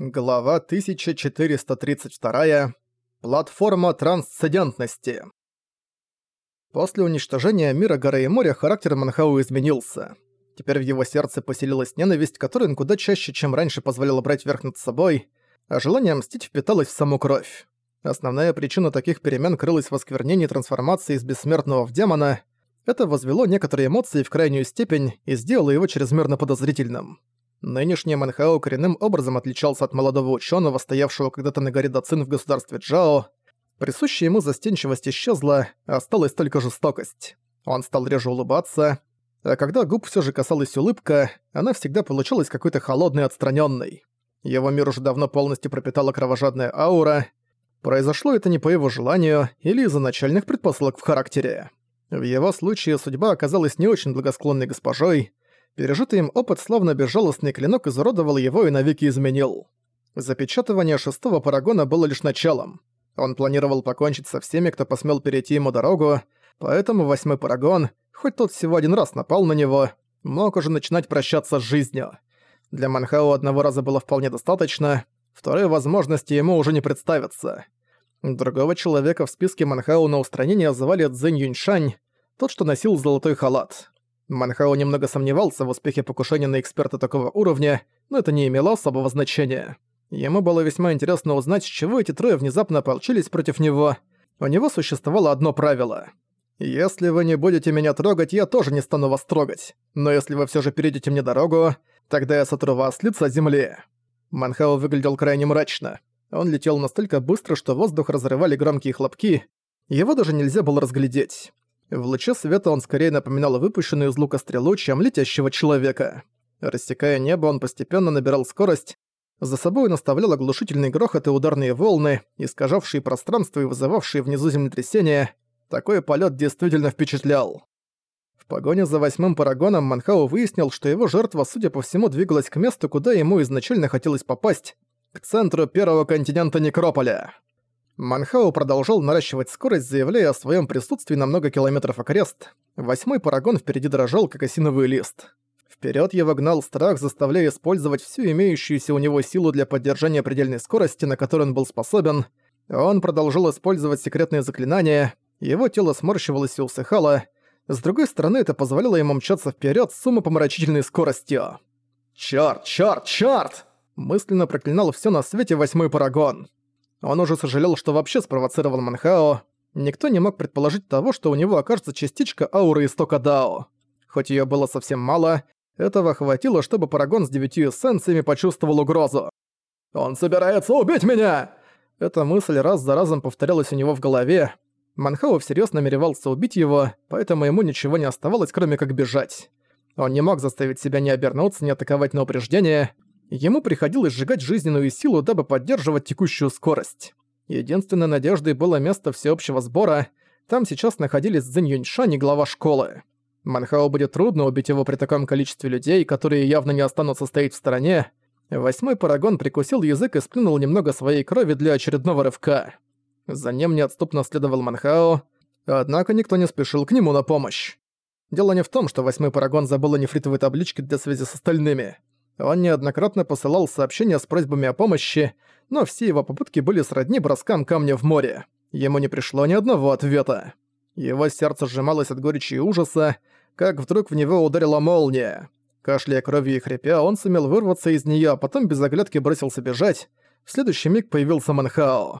Глава 1432. Платформа трансцендентности. После уничтожения мира горы и моря характер Манхау изменился. Теперь в его сердце поселилась ненависть, которая куда чаще, чем раньше позволяла брать верх над собой, а желание мстить впиталось в саму кровь. Основная причина таких перемен крылась в осквернении трансформации из бессмертного в демона. Это возвело некоторые эмоции в крайнюю степень и сделало его чрезмерно подозрительным. Нынешний Манхао коренным образом отличался от молодого ученого, стоявшего когда-то на горе Дацин в государстве Джао. Присущая ему застенчивость исчезла, осталась только жестокость. Он стал реже улыбаться, а когда губ все же касалась улыбка, она всегда получалась какой-то холодной отстраненной. Его мир уже давно полностью пропитала кровожадная аура. Произошло это не по его желанию или из-за начальных предпосылок в характере. В его случае судьба оказалась не очень благосклонной госпожой, Пережитый им опыт, словно безжалостный клинок, изуродовал его и навеки изменил. Запечатывание шестого парагона было лишь началом. Он планировал покончить со всеми, кто посмел перейти ему дорогу, поэтому восьмой парагон, хоть тот всего один раз напал на него, мог уже начинать прощаться с жизнью. Для Манхао одного раза было вполне достаточно, второй возможности ему уже не представится. Другого человека в списке Манхао на устранение звали Цзэнь Юньшань, тот, что носил золотой халат. Манхао немного сомневался в успехе покушения на эксперта такого уровня, но это не имело особого значения. Ему было весьма интересно узнать, с чего эти трое внезапно ополчились против него. У него существовало одно правило. «Если вы не будете меня трогать, я тоже не стану вас трогать. Но если вы все же перейдете мне дорогу, тогда я сотру вас с лица земли». Манхао выглядел крайне мрачно. Он летел настолько быстро, что воздух разрывали громкие хлопки. Его даже нельзя было разглядеть. В луче света он скорее напоминал выпущенную из лука стрелу, чем летящего человека. Рассекая небо, он постепенно набирал скорость. За собой наставлял оглушительный грохот и ударные волны, искажавшие пространство и вызывавшие внизу землетрясения. Такой полет действительно впечатлял. В погоне за восьмым парагоном Манхау выяснил, что его жертва, судя по всему, двигалась к месту, куда ему изначально хотелось попасть, к центру первого континента Некрополя. Манхау продолжал наращивать скорость, заявляя о своем присутствии на много километров окрест. Восьмой парагон впереди дрожал, как осиновый лист. Вперед его гнал страх, заставляя использовать всю имеющуюся у него силу для поддержания предельной скорости, на которую он был способен. Он продолжал использовать секретные заклинания, его тело сморщивалось и усыхало. С другой стороны, это позволяло ему мчаться вперед с умопомрачительной скоростью. «Чёрт, чёрт, чёрт!» Мысленно проклинал все на свете восьмой парагон. Он уже сожалел, что вообще спровоцировал Манхао. Никто не мог предположить того, что у него окажется частичка ауры истока Дао. Хоть её было совсем мало, этого хватило, чтобы Парагон с девятью эссенциями почувствовал угрозу. «Он собирается убить меня!» Эта мысль раз за разом повторялась у него в голове. Манхао всерьёз намеревался убить его, поэтому ему ничего не оставалось, кроме как бежать. Он не мог заставить себя не обернуться, не атаковать на упреждение. Ему приходилось сжигать жизненную силу, дабы поддерживать текущую скорость. Единственной надеждой было место всеобщего сбора. Там сейчас находились Цзинь Юньшань и глава школы. Манхао будет трудно убить его при таком количестве людей, которые явно не останутся стоять в стороне. Восьмой парагон прикусил язык и сплюнул немного своей крови для очередного рывка. За ним неотступно следовал Манхао, однако никто не спешил к нему на помощь. Дело не в том, что восьмой парагон забыл о нефритовой табличке для связи с остальными. Он неоднократно посылал сообщения с просьбами о помощи, но все его попытки были сродни броскам камня в море. Ему не пришло ни одного ответа. Его сердце сжималось от горечи и ужаса, как вдруг в него ударила молния. Кашляя кровью и хрипя, он сумел вырваться из нее, а потом без оглядки бросился бежать. В следующий миг появился Манхао.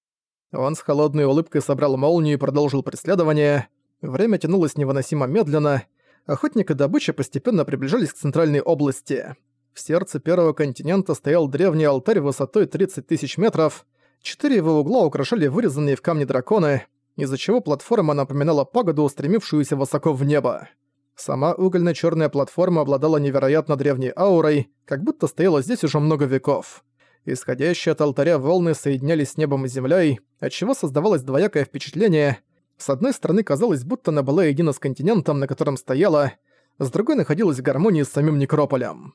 Он с холодной улыбкой собрал молнию и продолжил преследование. Время тянулось невыносимо медленно. Охотник и добыча постепенно приближались к центральной области. В сердце первого континента стоял древний алтарь высотой 30 тысяч метров. Четыре его угла украшали вырезанные в камне драконы, из-за чего платформа напоминала пагоду, устремившуюся высоко в небо. Сама угольно черная платформа обладала невероятно древней аурой, как будто стояла здесь уже много веков. Исходящие от алтаря волны соединялись с небом и землей, отчего создавалось двоякое впечатление. С одной стороны казалось, будто она была едина с континентом, на котором стояла, с другой находилась в гармонии с самим Некрополем.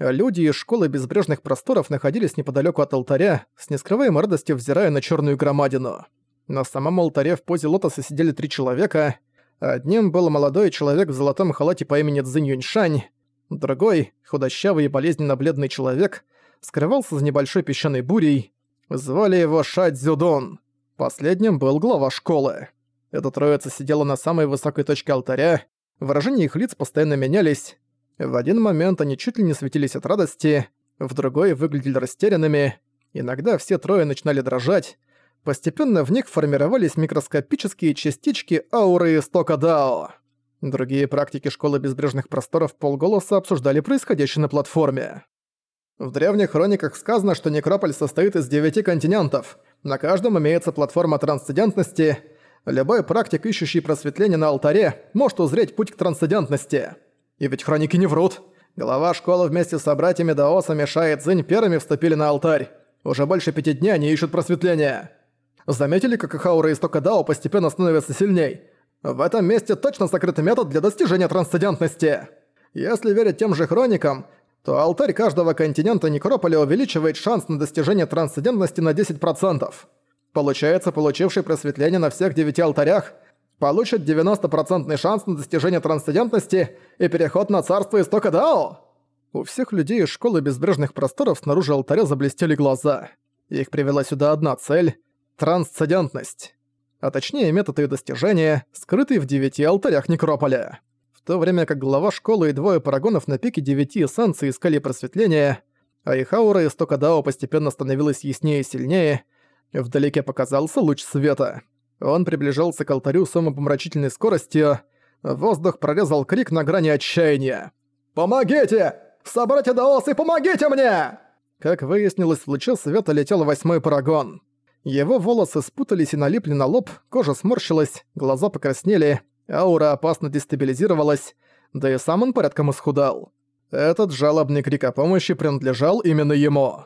Люди из школы безбрежных просторов находились неподалеку от алтаря, с нескрываемой радостью взирая на черную громадину. На самом алтаре в позе лотоса сидели три человека. Одним был молодой человек в золотом халате по имени Цзинь Юньшань, другой — худощавый и болезненно бледный человек, скрывался за небольшой песчаной бурей. Звали его Шадзюдон. Последним был глава школы. Эта троица сидела на самой высокой точке алтаря, выражения их лиц постоянно менялись. В один момент они чуть ли не светились от радости, в другой выглядели растерянными. Иногда все трое начинали дрожать. Постепенно в них формировались микроскопические частички ауры истока Дао. Другие практики Школы Безбрежных Просторов полголоса обсуждали происходящее на платформе. В древних хрониках сказано, что Некрополь состоит из девяти континентов. На каждом имеется платформа трансцендентности. Любой практик, ищущий просветление на алтаре, может узреть путь к трансцендентности. И ведь хроники не врут. Глава школы вместе с собратьями Даосами Ша и Цзинь первыми вступили на алтарь. Уже больше пяти дней они ищут просветления. Заметили, как их аура истока Дао постепенно становится сильней? В этом месте точно закрытый метод для достижения трансцендентности. Если верить тем же хроникам, то алтарь каждого континента Некрополя увеличивает шанс на достижение трансцендентности на 10%. Получается, получивший просветление на всех девяти алтарях получит 90% шанс на достижение трансцендентности и переход на царство истока Дао. У всех людей из школы безбрежных просторов снаружи алтаря заблестели глаза. Их привела сюда одна цель — трансцендентность а точнее метод ее достижения, скрытый в девяти алтарях Некрополя. В то время как глава школы и двое парагонов на пике девяти эссенций искали просветления, а их аура из Токадао постепенно становилась яснее и сильнее, вдалеке показался луч света. Он приближался к алтарю с умопомрачительной скоростью, воздух прорезал крик на грани отчаяния. «Помогите! Собратья Даосы, помогите мне!» Как выяснилось, в луче света летел восьмой парагон. Его волосы спутались и налипли на лоб, кожа сморщилась, глаза покраснели, аура опасно дестабилизировалась, да и сам он порядком исхудал. Этот жалобный крик о помощи принадлежал именно ему.